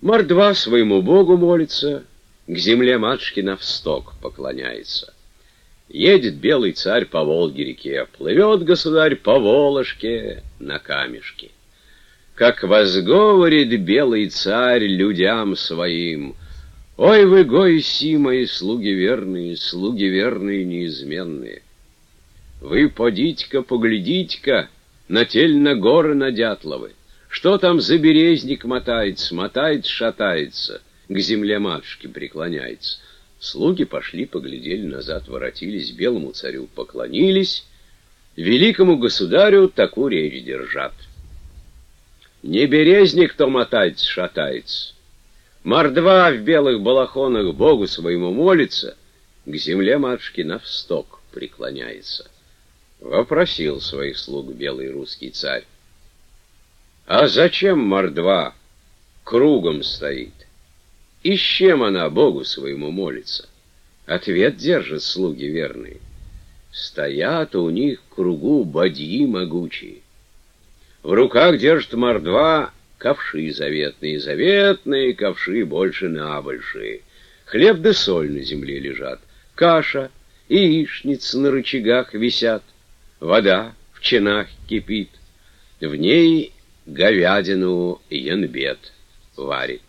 Мордва своему богу молится, к земле матушки навсток поклоняется. Едет белый царь по Волге-реке, плывет государь по Волошке на камешке. Как возговорит белый царь людям своим, Ой вы, гойси, мои слуги верные, слуги верные неизменные. Вы подите-ка, поглядите-ка на тель на горы на Дятловы. Что там за березник мотается, мотается, шатается, к земле матушки преклоняется. Слуги пошли, поглядели назад, воротились, белому царю поклонились, великому государю такую речь держат. Не березник, кто мотается, шатается. Мордва в белых балахонах Богу своему молится, к земле матушки навсток преклоняется. Вопросил своих слуг белый русский царь. А зачем мордва кругом стоит? И с чем она Богу своему молится? Ответ держат слуги верные. Стоят у них кругу бадьи могучие. В руках держит мордва ковши заветные, заветные ковши больше на большие. Хлеб да соль на земле лежат, каша, яичницы на рычагах висят, вода в чинах кипит, в ней говядину янбет варит.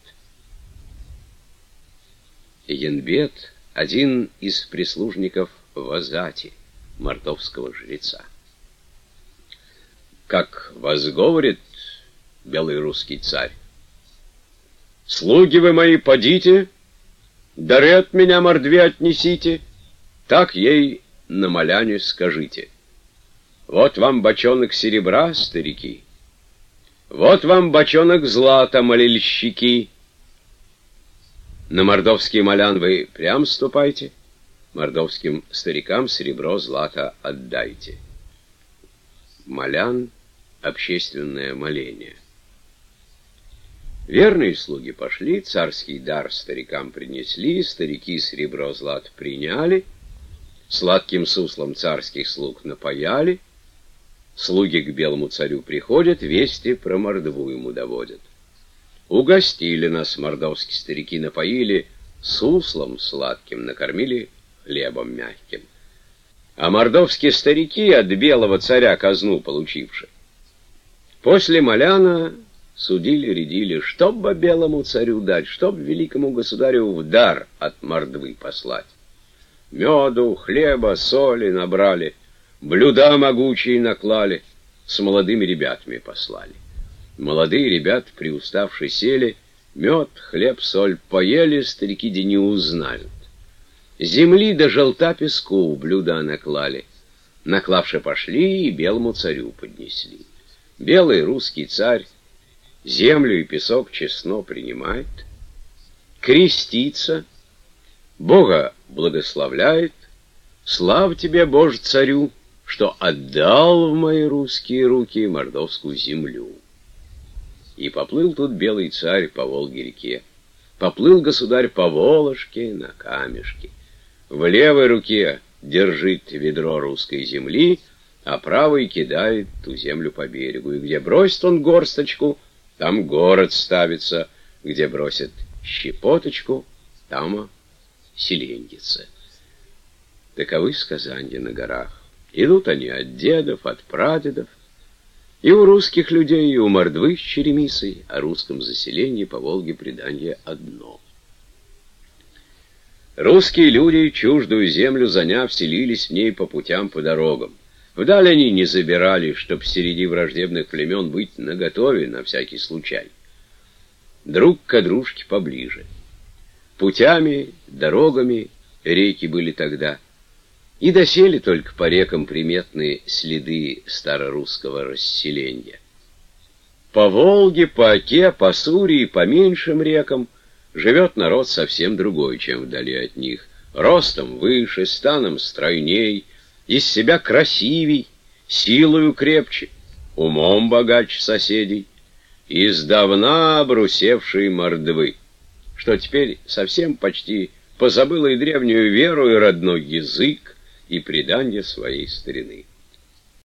Янбет — один из прислужников Вазати, мордовского жреца. Как возговорит белый русский царь. «Слуги вы мои, подите, дары от меня мордве отнесите, так ей на моляне скажите. Вот вам бочонок серебра, старики, вот вам бочонок злата, молельщики. На мордовский молян вы прям ступайте, мордовским старикам серебро, злато отдайте. Молян — общественное моление. Верные слуги пошли, царский дар старикам принесли, старики серебро злат приняли, сладким суслом царских слуг напаяли, слуги к белому царю приходят, вести про мордву ему доводят. Угостили нас мордовские старики, напоили, суслом сладким накормили хлебом мягким. А мордовские старики от белого царя казну получивши. После Маляна судили, рядили, чтоб бы белому царю дать, чтоб великому государю в дар от мордвы послать. Меду, хлеба, соли набрали, блюда могучие наклали, с молодыми ребятами послали. Молодые ребят, приуставшие сели, мед, хлеб, соль поели, старики да не узнают. Земли до желта песку блюда наклали. Наклавши пошли и белому царю поднесли. Белый русский царь землю и песок честно принимает, крестится, Бога благословляет, слав тебе, Боже, царю, что отдал в мои русские руки мордовскую землю. И поплыл тут белый царь по Волге-реке, поплыл государь по Волошке на камешке. В левой руке держит ведро русской земли, а правой кидает ту землю по берегу. И где бросит он горсточку — там город ставится, где бросят щепоточку, там селеньица. Таковы сказания на горах. Идут они от дедов, от прадедов. И у русских людей, и у мордвы с черемисой о русском заселении по Волге предание одно. Русские люди, чуждую землю заняв, селились в ней по путям, по дорогам. Вдаль они не забирали, чтоб среди враждебных племен быть наготове на всякий случай. Друг к дружке поближе. Путями, дорогами реки были тогда. И досели только по рекам приметные следы старорусского расселения. По Волге, по Оке, по Суре и по меньшим рекам живет народ совсем другой, чем вдали от них. Ростом выше, станом стройней, из себя красивей, силою крепче, умом богаче соседей, издавна обрусевшие мордвы, что теперь совсем почти позабыла и древнюю веру, и родной язык, и предание своей старины.